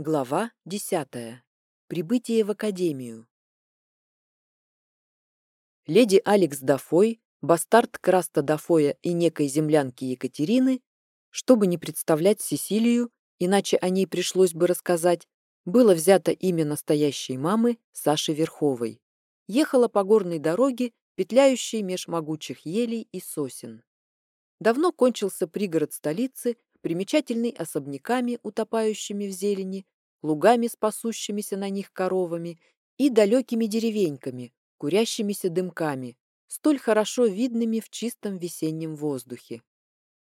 Глава десятая. Прибытие в академию. Леди Алекс Дафой, бастард Краста Дафоя и некой землянки Екатерины, чтобы не представлять Сесилию, иначе о ней пришлось бы рассказать, было взято имя настоящей мамы Саши Верховой. Ехала по горной дороге, петляющей меж могучих елей и сосен. Давно кончился пригород столицы, примечательный особняками, утопающими в зелени, лугами с пасущимися на них коровами и далекими деревеньками, курящимися дымками, столь хорошо видными в чистом весеннем воздухе.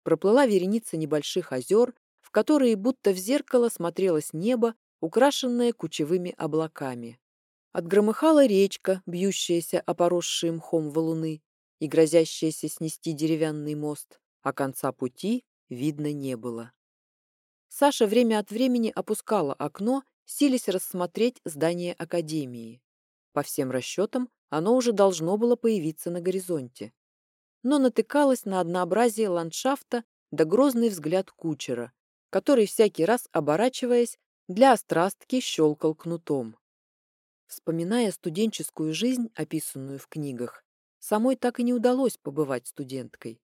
Проплыла вереница небольших озер, в которые будто в зеркало смотрелось небо, украшенное кучевыми облаками. Отгромыхала речка, бьющаяся о поросшие мхом валуны и грозящаяся снести деревянный мост, а конца пути видно не было. Саша время от времени опускала окно, силясь рассмотреть здание академии. По всем расчетам, оно уже должно было появиться на горизонте. Но натыкалась на однообразие ландшафта да грозный взгляд кучера, который, всякий раз оборачиваясь, для острастки щелкал кнутом. Вспоминая студенческую жизнь, описанную в книгах, самой так и не удалось побывать студенткой.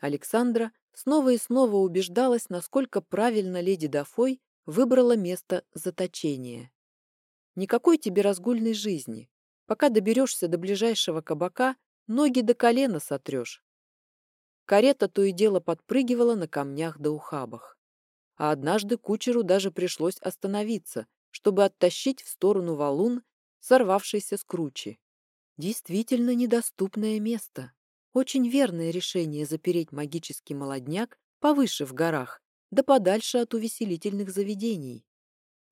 Александра снова и снова убеждалась, насколько правильно леди Дафой выбрала место заточения. Никакой тебе разгульной жизни. Пока доберешься до ближайшего кабака, ноги до колена сотрешь. Карета то и дело подпрыгивала на камнях да ухабах. А однажды кучеру даже пришлось остановиться, чтобы оттащить в сторону валун, сорвавшийся с кручи. Действительно недоступное место. Очень верное решение запереть магический молодняк повыше в горах, да подальше от увеселительных заведений.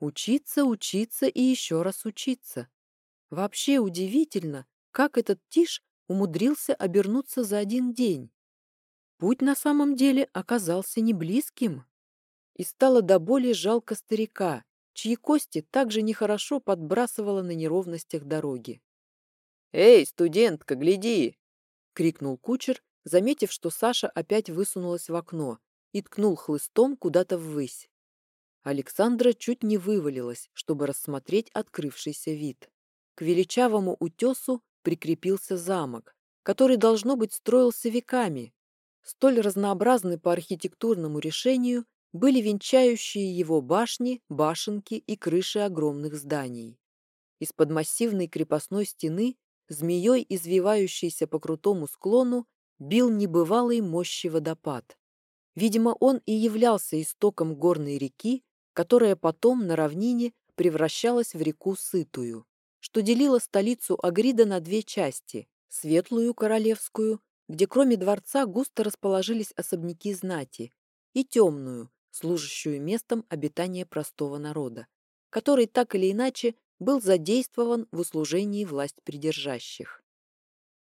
Учиться, учиться и еще раз учиться. Вообще удивительно, как этот Тиш умудрился обернуться за один день. Путь на самом деле оказался не близким. И стало до боли жалко старика, чьи кости также нехорошо подбрасывало на неровностях дороги. «Эй, студентка, гляди!» — крикнул кучер, заметив, что Саша опять высунулась в окно и ткнул хлыстом куда-то ввысь. Александра чуть не вывалилась, чтобы рассмотреть открывшийся вид. К величавому утесу прикрепился замок, который, должно быть, строился веками. Столь разнообразны по архитектурному решению были венчающие его башни, башенки и крыши огромных зданий. Из-под массивной крепостной стены змеей, извивающейся по крутому склону, бил небывалый мощи водопад. Видимо, он и являлся истоком горной реки, которая потом на равнине превращалась в реку Сытую, что делила столицу Агрида на две части – Светлую Королевскую, где кроме дворца густо расположились особняки знати, и Темную, служащую местом обитания простого народа, который так или иначе был задействован в услужении власть придержащих.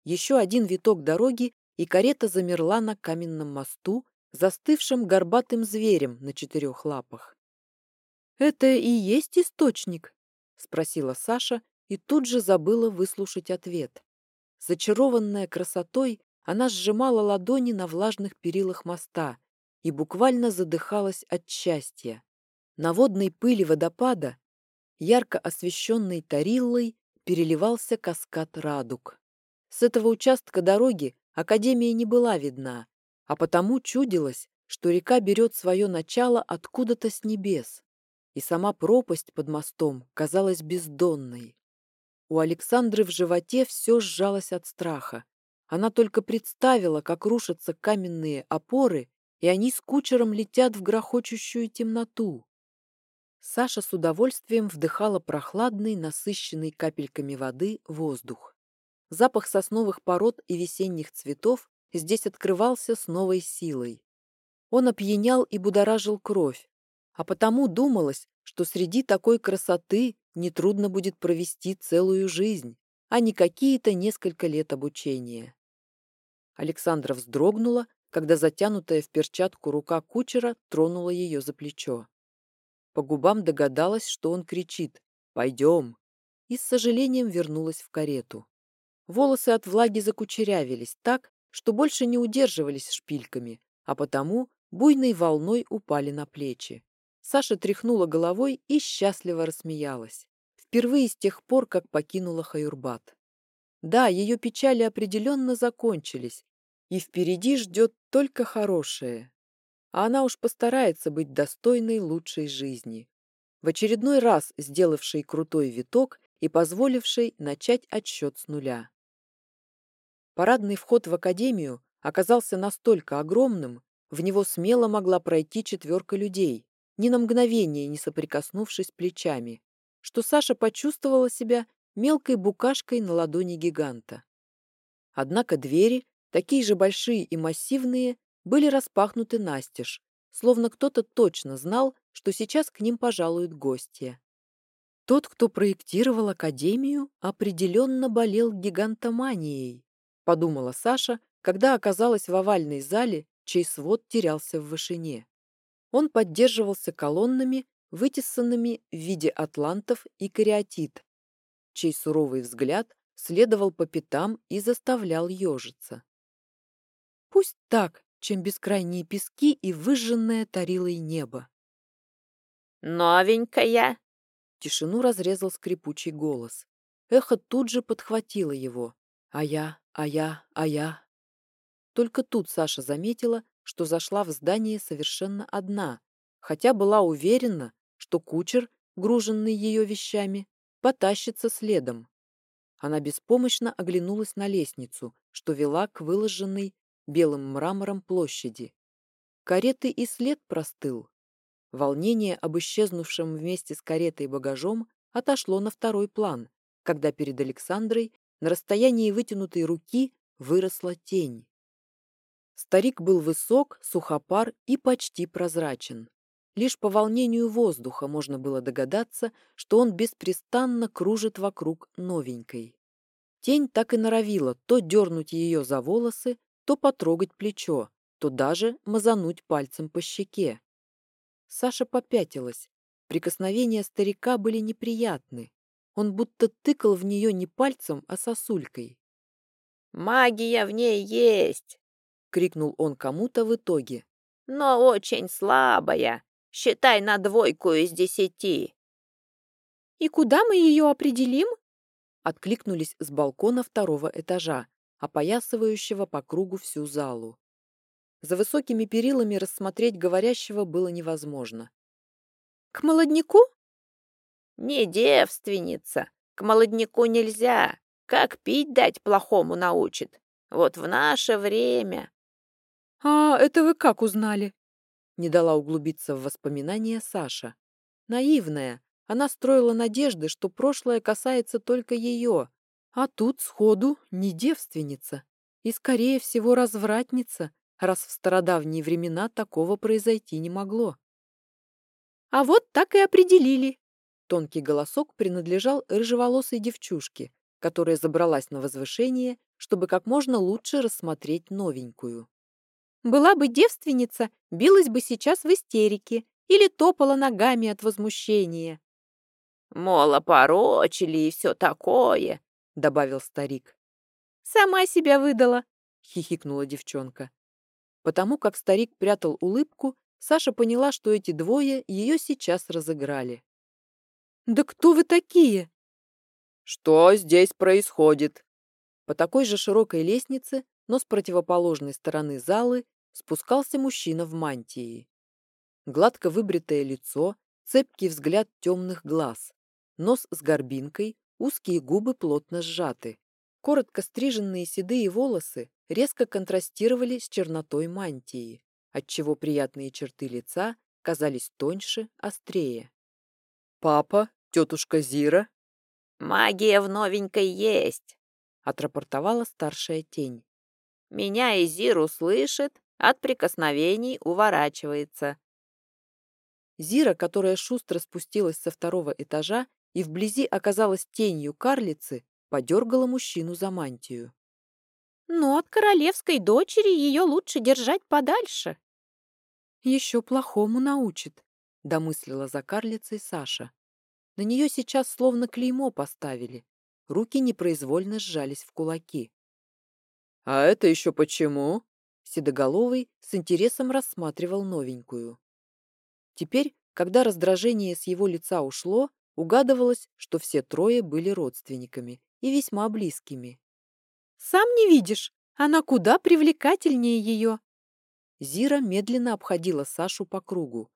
Еще один виток дороги, и карета замерла на каменном мосту, застывшим горбатым зверем на четырех лапах. «Это и есть источник?» — спросила Саша и тут же забыла выслушать ответ. Зачарованная красотой, она сжимала ладони на влажных перилах моста и буквально задыхалась от счастья. На водной пыли водопада ярко освещенной Тариллой переливался каскад радуг. С этого участка дороги Академия не была видна, а потому чудилось, что река берет свое начало откуда-то с небес, и сама пропасть под мостом казалась бездонной. У Александры в животе все сжалось от страха. Она только представила, как рушатся каменные опоры, и они с кучером летят в грохочущую темноту. Саша с удовольствием вдыхала прохладный, насыщенный капельками воды воздух. Запах сосновых пород и весенних цветов здесь открывался с новой силой. Он опьянял и будоражил кровь, а потому думалось, что среди такой красоты нетрудно будет провести целую жизнь, а не какие-то несколько лет обучения. Александра вздрогнула, когда затянутая в перчатку рука кучера тронула ее за плечо. По губам догадалась, что он кричит «Пойдем!» и с сожалением вернулась в карету. Волосы от влаги закучерявились так, что больше не удерживались шпильками, а потому буйной волной упали на плечи. Саша тряхнула головой и счастливо рассмеялась. Впервые с тех пор, как покинула Хаюрбат. Да, ее печали определенно закончились, и впереди ждет только хорошее. А она уж постарается быть достойной лучшей жизни. В очередной раз сделавшей крутой виток и позволившей начать отсчет с нуля. Парадный вход в академию оказался настолько огромным, в него смело могла пройти четверка людей, ни на мгновение не соприкоснувшись плечами, что Саша почувствовала себя мелкой букашкой на ладони гиганта. Однако двери, такие же большие и массивные, были распахнуты настежь, словно кто-то точно знал, что сейчас к ним пожалуют гости. Тот, кто проектировал академию, определенно болел гигантоманией, подумала Саша, когда оказалась в овальной зале, чей свод терялся в вышине. Он поддерживался колоннами, вытесанными в виде атлантов и кариатит, чей суровый взгляд следовал по пятам и заставлял ежиться. Пусть так, чем бескрайние пески и выжженное тарилой небо. «Новенькая!» Тишину разрезал скрипучий голос. Эхо тут же подхватило его. А я, а я, а я. Только тут Саша заметила, что зашла в здание совершенно одна, хотя была уверена, что кучер, груженный ее вещами, потащится следом. Она беспомощно оглянулась на лестницу, что вела к выложенной белым мрамором площади. Кареты и след простыл. Волнение об исчезнувшем вместе с каретой багажом отошло на второй план, когда перед Александрой на расстоянии вытянутой руки выросла тень. Старик был высок, сухопар и почти прозрачен. Лишь по волнению воздуха можно было догадаться, что он беспрестанно кружит вокруг новенькой. Тень так и норовила то дернуть ее за волосы, то потрогать плечо, то даже мазануть пальцем по щеке. Саша попятилась. Прикосновения старика были неприятны. Он будто тыкал в нее не пальцем, а сосулькой. «Магия в ней есть!» — крикнул он кому-то в итоге. «Но очень слабая. Считай на двойку из десяти». «И куда мы ее определим?» — откликнулись с балкона второго этажа, опоясывающего по кругу всю залу. За высокими перилами рассмотреть говорящего было невозможно. «К молодняку?» «Не девственница. К молодняку нельзя. Как пить дать плохому научит. Вот в наше время...» «А это вы как узнали?» Не дала углубиться в воспоминания Саша. Наивная, она строила надежды, что прошлое касается только ее, а тут сходу не девственница и, скорее всего, развратница, раз в стародавние времена такого произойти не могло. «А вот так и определили!» Тонкий голосок принадлежал рыжеволосой девчушке, которая забралась на возвышение, чтобы как можно лучше рассмотреть новенькую. «Была бы девственница, билась бы сейчас в истерике или топала ногами от возмущения». «Мол, опорочили и все такое», добавил старик. «Сама себя выдала!» — хихикнула девчонка. Потому как старик прятал улыбку, Саша поняла, что эти двое ее сейчас разыграли. «Да кто вы такие?» «Что здесь происходит?» По такой же широкой лестнице, но с противоположной стороны залы, спускался мужчина в мантии. Гладко выбритое лицо, цепкий взгляд темных глаз, нос с горбинкой, Узкие губы плотно сжаты. Коротко стриженные седые волосы резко контрастировали с чернотой мантии, отчего приятные черты лица казались тоньше, острее. «Папа? Тетушка Зира?» «Магия в новенькой есть», — отрапортовала старшая тень. «Меня и Зиру слышит, от прикосновений уворачивается». Зира, которая шустро спустилась со второго этажа и вблизи оказалась тенью карлицы, подергала мужчину за мантию. «Но от королевской дочери ее лучше держать подальше». «Еще плохому научит», — домыслила за карлицей Саша. На нее сейчас словно клеймо поставили. Руки непроизвольно сжались в кулаки. «А это еще почему?» Седоголовый с интересом рассматривал новенькую. Теперь Когда раздражение с его лица ушло, угадывалось, что все трое были родственниками и весьма близкими. «Сам не видишь, она куда привлекательнее ее!» Зира медленно обходила Сашу по кругу.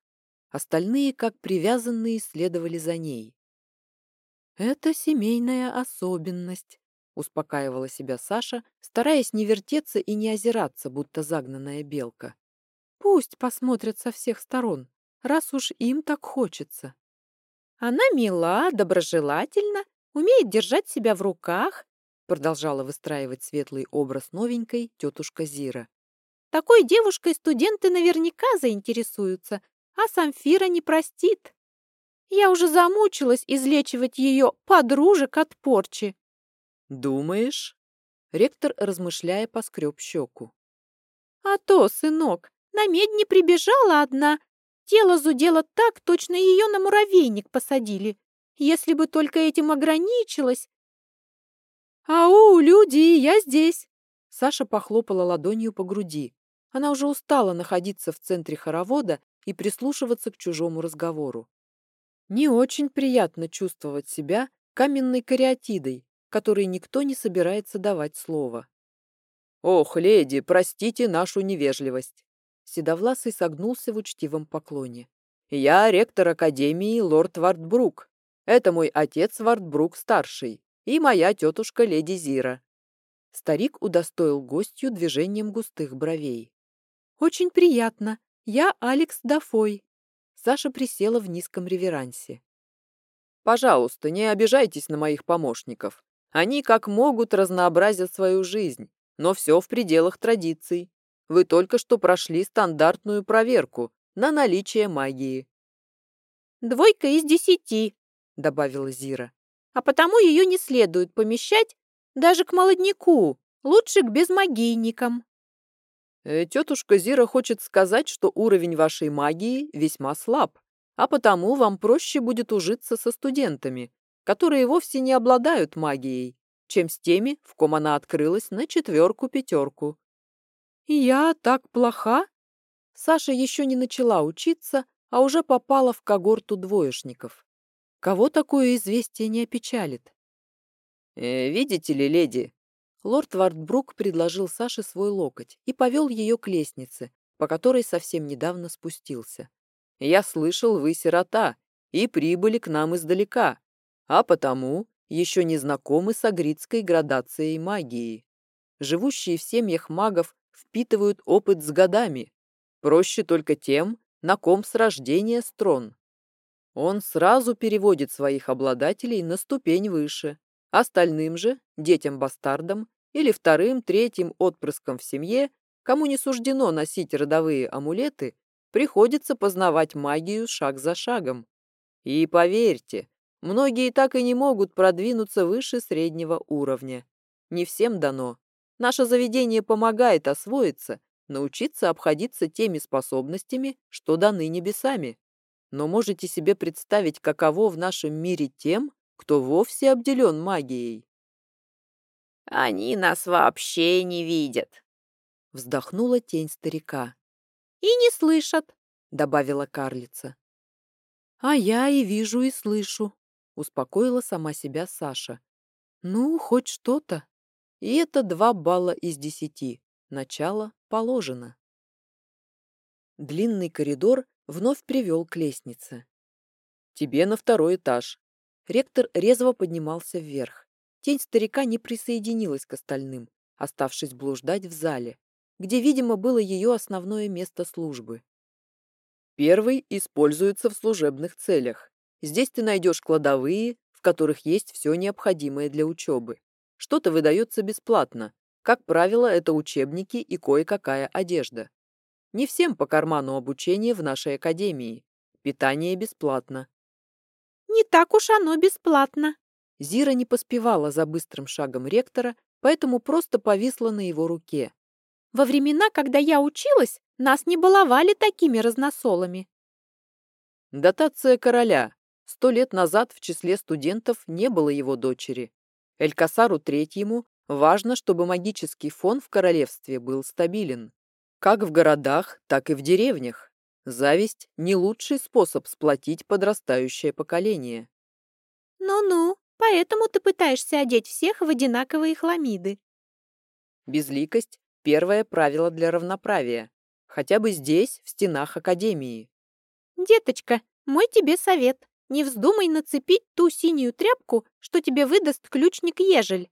Остальные, как привязанные, следовали за ней. «Это семейная особенность», — успокаивала себя Саша, стараясь не вертеться и не озираться, будто загнанная белка. «Пусть посмотрят со всех сторон, раз уж им так хочется». «Она мила, доброжелательна, умеет держать себя в руках», продолжала выстраивать светлый образ новенькой тетушка Зира. «Такой девушкой студенты наверняка заинтересуются, а Самфира не простит». Я уже замучилась излечивать ее подружек от порчи. Думаешь? Ректор, размышляя, поскреб щеку. А то, сынок, на медне прибежала одна. Тело зудело так, точно ее на муравейник посадили. Если бы только этим ограничилось. «Ау, люди, я здесь!» Саша похлопала ладонью по груди. Она уже устала находиться в центре хоровода и прислушиваться к чужому разговору. Не очень приятно чувствовать себя каменной кариатидой, которой никто не собирается давать слово. «Ох, леди, простите нашу невежливость!» Седовласый согнулся в учтивом поклоне. «Я ректор Академии лорд Вартбрук. Это мой отец Вартбрук-старший и моя тетушка леди Зира». Старик удостоил гостью движением густых бровей. «Очень приятно. Я Алекс Дафой». Саша присела в низком реверансе. «Пожалуйста, не обижайтесь на моих помощников. Они как могут разнообразят свою жизнь, но все в пределах традиций. Вы только что прошли стандартную проверку на наличие магии». «Двойка из десяти», — добавила Зира. «А потому ее не следует помещать даже к молодняку, лучше к безмагийникам». Э, тетушка Зира хочет сказать, что уровень вашей магии весьма слаб, а потому вам проще будет ужиться со студентами, которые вовсе не обладают магией, чем с теми, в ком она открылась на четверку-пятерку. «Я так плоха?» Саша еще не начала учиться, а уже попала в когорту двоечников. Кого такое известие не опечалит? «Э, «Видите ли, леди, Лорд Вартбрук предложил Саше свой локоть и повел ее к лестнице, по которой совсем недавно спустился. «Я слышал, вы сирота и прибыли к нам издалека, а потому еще не знакомы с агритской градацией магии. Живущие в семьях магов впитывают опыт с годами. Проще только тем, на ком с рождения строн. Он сразу переводит своих обладателей на ступень выше. Остальным же, детям-бастардам, или вторым, третьим отпрыском в семье, кому не суждено носить родовые амулеты, приходится познавать магию шаг за шагом. И поверьте, многие так и не могут продвинуться выше среднего уровня. Не всем дано. Наше заведение помогает освоиться, научиться обходиться теми способностями, что даны небесами. Но можете себе представить, каково в нашем мире тем, кто вовсе обделен магией. Они нас вообще не видят. Вздохнула тень старика. И не слышат, добавила карлица. А я и вижу, и слышу, успокоила сама себя Саша. Ну, хоть что-то. И это два балла из десяти. Начало положено. Длинный коридор вновь привел к лестнице. «Тебе на второй этаж». Ректор резво поднимался вверх. Тень старика не присоединилась к остальным, оставшись блуждать в зале, где, видимо, было ее основное место службы. Первый используется в служебных целях. Здесь ты найдешь кладовые, в которых есть все необходимое для учебы. Что-то выдается бесплатно. Как правило, это учебники и кое-какая одежда. Не всем по карману обучение в нашей академии. Питание бесплатно. «Не так уж оно бесплатно», Зира не поспевала за быстрым шагом ректора, поэтому просто повисла на его руке. «Во времена, когда я училась, нас не баловали такими разносолами». Дотация короля. Сто лет назад в числе студентов не было его дочери. Элькасару Третьему важно, чтобы магический фон в королевстве был стабилен. Как в городах, так и в деревнях. Зависть – не лучший способ сплотить подрастающее поколение. Ну-ну, поэтому ты пытаешься одеть всех в одинаковые хламиды. Безликость – первое правило для равноправия. Хотя бы здесь, в стенах Академии. Деточка, мой тебе совет. Не вздумай нацепить ту синюю тряпку, что тебе выдаст ключник Ежель.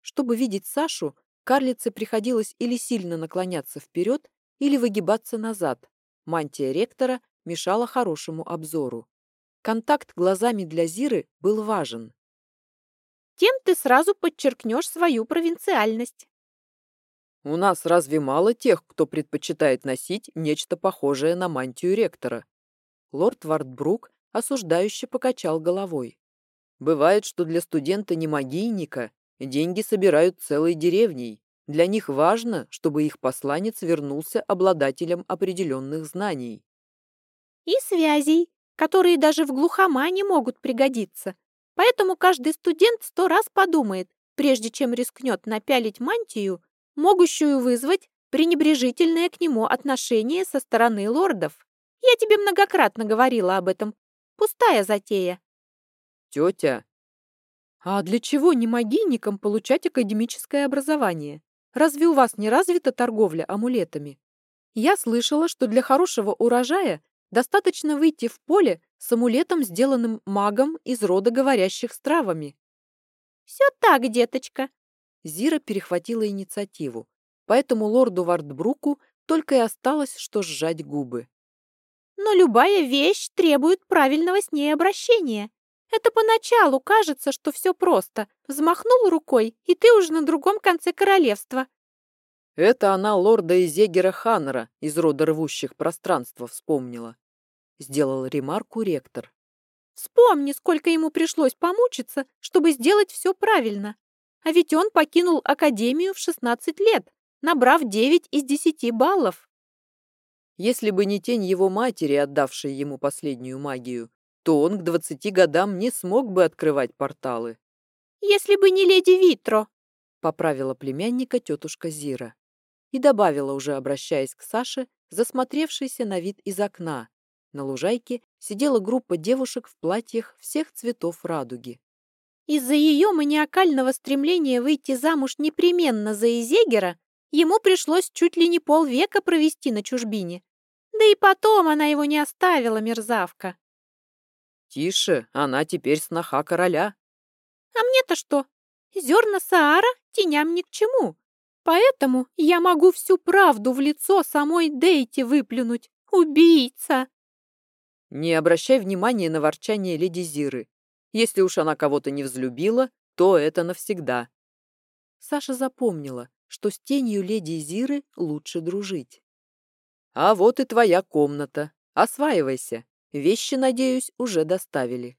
Чтобы видеть Сашу, карлице приходилось или сильно наклоняться вперед, или выгибаться назад. Мантия ректора мешала хорошему обзору. Контакт глазами для Зиры был важен. Тем ты сразу подчеркнешь свою провинциальность. У нас разве мало тех, кто предпочитает носить нечто похожее на мантию ректора? Лорд Вартбрук осуждающе покачал головой. Бывает, что для студента-немагийника деньги собирают целой деревней. Для них важно, чтобы их посланец вернулся обладателем определенных знаний. И связей, которые даже в глухомане могут пригодиться. Поэтому каждый студент сто раз подумает, прежде чем рискнет напялить мантию, могущую вызвать пренебрежительное к нему отношение со стороны лордов. Я тебе многократно говорила об этом. Пустая затея. Тетя. А для чего не могильникам получать академическое образование? Разве у вас не развита торговля амулетами? Я слышала, что для хорошего урожая достаточно выйти в поле с амулетом, сделанным магом из рода говорящих с травами. Все так, деточка. Зира перехватила инициативу, поэтому лорду Вардбруку только и осталось, что сжать губы. Но любая вещь требует правильного с ней обращения. Это поначалу кажется, что все просто. Взмахнул рукой, и ты уже на другом конце королевства. Это она лорда Изегера Ханнера из рода рвущих пространства вспомнила. Сделал ремарку ректор. Вспомни, сколько ему пришлось помучиться, чтобы сделать все правильно. А ведь он покинул академию в 16 лет, набрав 9 из 10 баллов. Если бы не тень его матери, отдавшей ему последнюю магию, то он к двадцати годам не смог бы открывать порталы. «Если бы не леди Витро», — поправила племянника тетушка Зира. И добавила, уже обращаясь к Саше, засмотревшейся на вид из окна. На лужайке сидела группа девушек в платьях всех цветов радуги. Из-за ее маниакального стремления выйти замуж непременно за Изегера Ему пришлось чуть ли не полвека провести на чужбине. Да и потом она его не оставила, мерзавка. Тише, она теперь сноха короля. А мне-то что? Зерна Саара теням ни к чему. Поэтому я могу всю правду в лицо самой Дейти выплюнуть. Убийца! Не обращай внимания на ворчание леди Зиры. Если уж она кого-то не взлюбила, то это навсегда. Саша запомнила, что с тенью леди Зиры лучше дружить. «А вот и твоя комната. Осваивайся. Вещи, надеюсь, уже доставили».